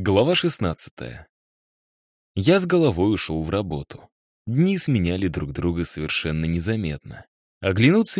Глава 16. Я с головой ушел в работу. Дни сменяли друг друга совершенно незаметно. Оглянуться